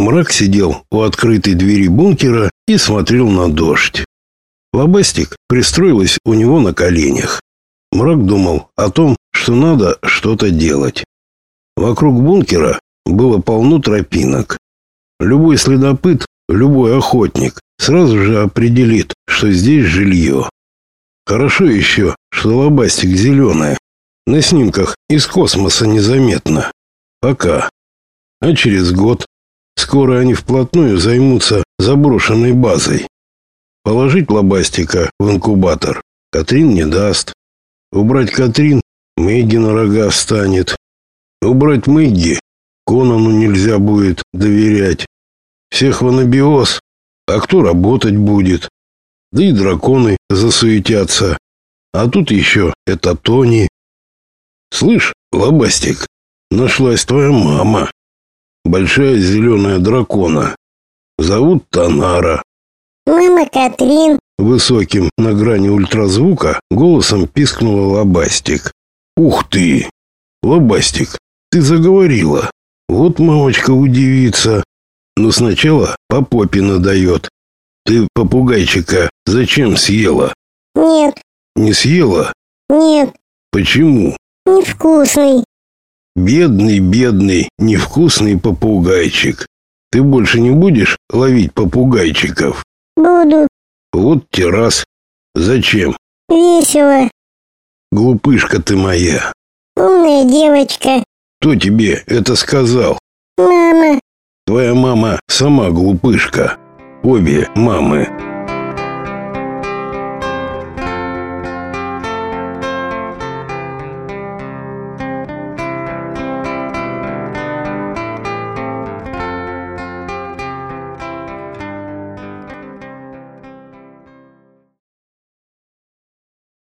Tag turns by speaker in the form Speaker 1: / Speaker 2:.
Speaker 1: Мрак сидел у открытой двери бункера и смотрел на дождь. Лобастик пристроилась у него на коленях. Мрак думал о том, что надо что-то делать. Вокруг бункера было полно тропинок. Любой следопыт, любой охотник сразу же определит, что здесь жилье. Хорошо еще, что лобастик зеленая. На снимках из космоса незаметно. Пока. А через год Скоро они вплотную займутся заброшенной базой. Положить лобастика в инкубатор Катрин не даст. Убрать Катрин Мэгги на рога встанет. Убрать Мэгги Конану нельзя будет доверять. Всех в анабиоз, а кто работать будет? Да и драконы засуетятся. А тут еще это Тони. Слышь, лобастик, нашлась твоя мама большая зеленая дракона. Зовут Танара.
Speaker 2: Мама Катрин.
Speaker 1: Высоким на грани ультразвука голосом пискнула Лобастик. Ух ты! Лобастик, ты заговорила. Вот мамочка удивится. Но сначала по попе надает. Ты попугайчика зачем съела?
Speaker 2: Нет.
Speaker 1: Не съела?
Speaker 2: Нет.
Speaker 1: Почему?
Speaker 2: Невкусный.
Speaker 1: Бедный, бедный, невкусный попугайчик. Ты больше не будешь ловить попугайчиков?
Speaker 2: Буду.
Speaker 1: Вот террас. Зачем?
Speaker 2: Весело.
Speaker 1: Глупышка ты моя.
Speaker 2: Умная девочка.
Speaker 1: Кто тебе это сказал?
Speaker 2: Мама.
Speaker 1: Твоя мама сама глупышка. Обе мамы.